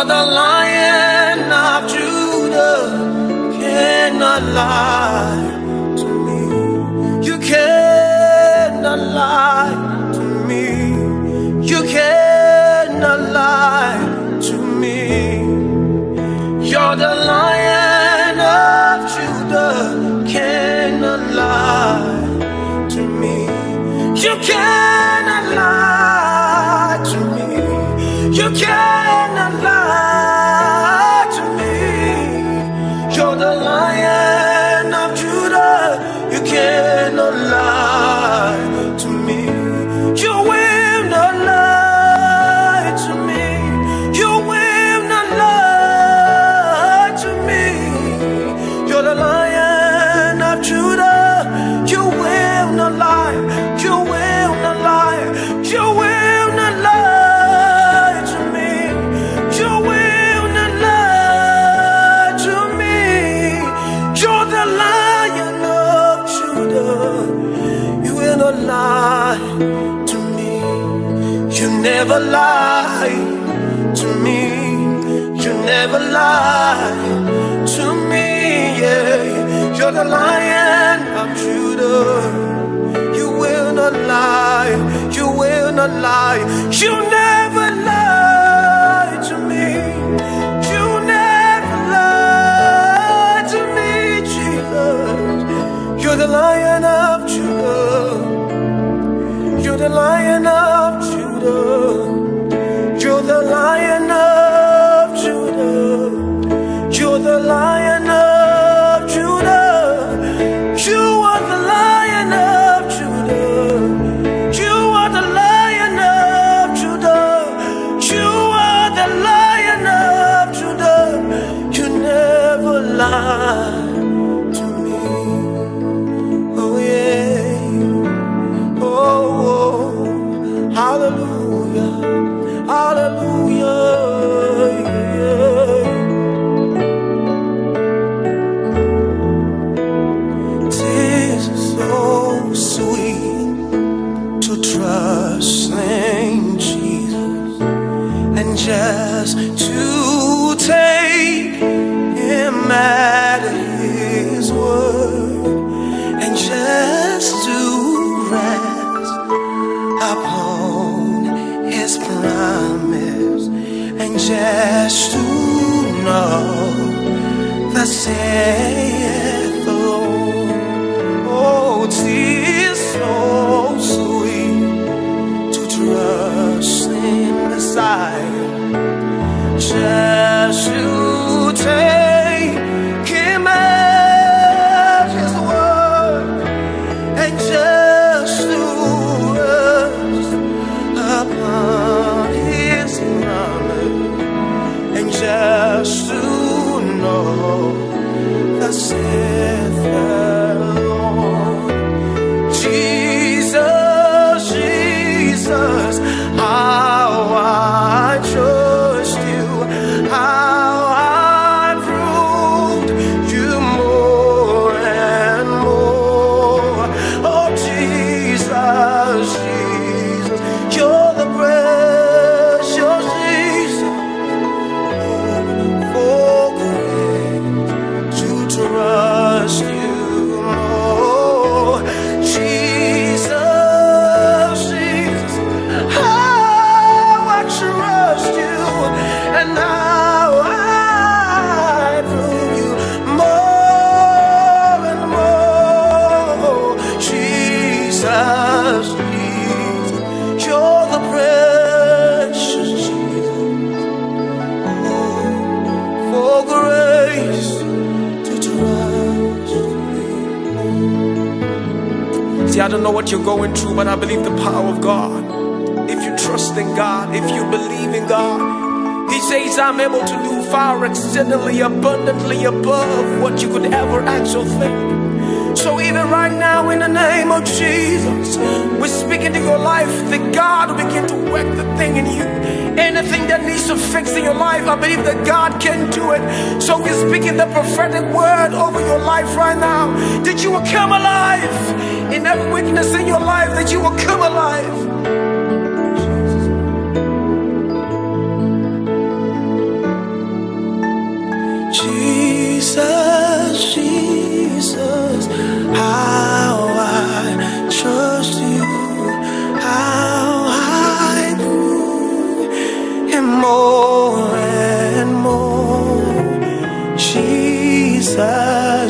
The lion of Judah, cannot lie to me. You cannot lie to me. You cannot Lie to me. Yeah, you're the lion of Judah. You will not lie. You will not lie. You never lie to me. You never lie to me, Jesus. You're the lion of Judah. You're the lion of Judah. Saith the Lord. Oh, tis so sweet to trust in Messiah, just See, I don't know what you're going through, but I believe the power of God. If you trust in God, if you believe in God, He says, I'm able to do far exceedingly abundantly above what you could ever actually think. So even right now, in the name of Jesus, we speak into your life that God will begin to work the thing in you. Anything that needs to fix in your life, I believe that God can do it. So we're speaking the prophetic word over your life right now. That you will come alive in every weakness in your life, that you will come alive.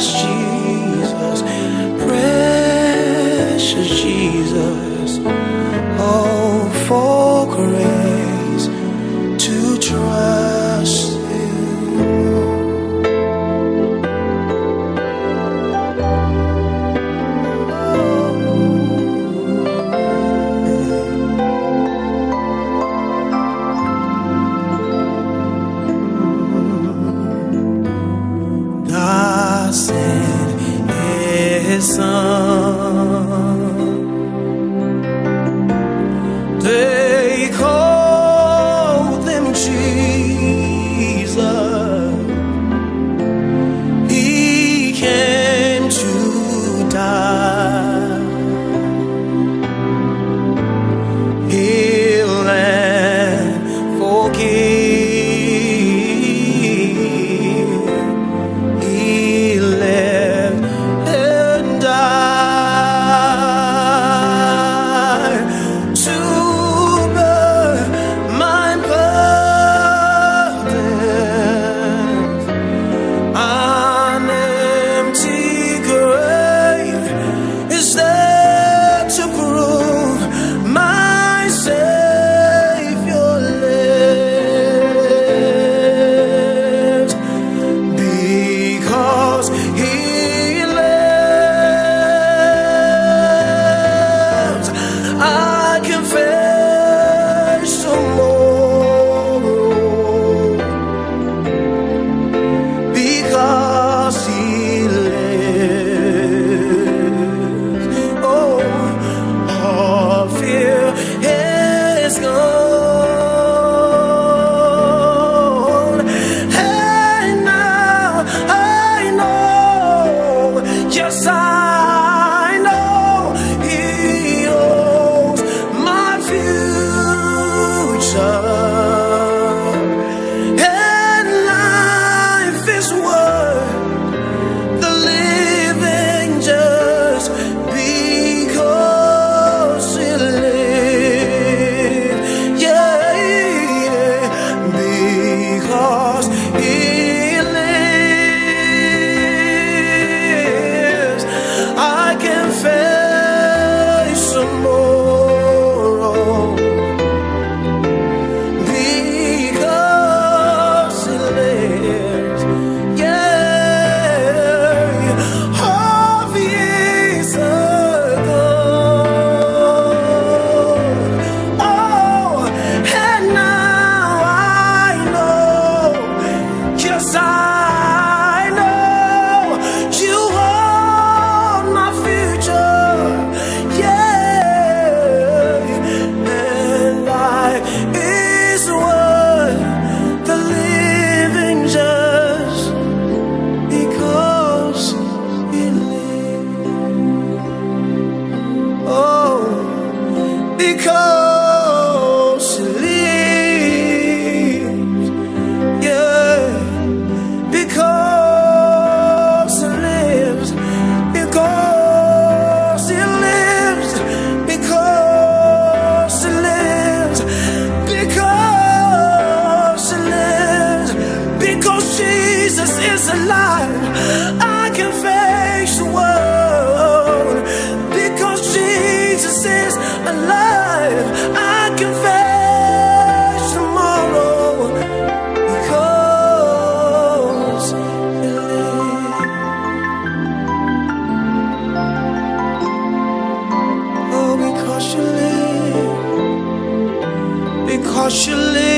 Jesus, precious Jesus. alive. I can face the world because Jesus is alive. I can face tomorrow because He lives. Oh, because you live. Because you live.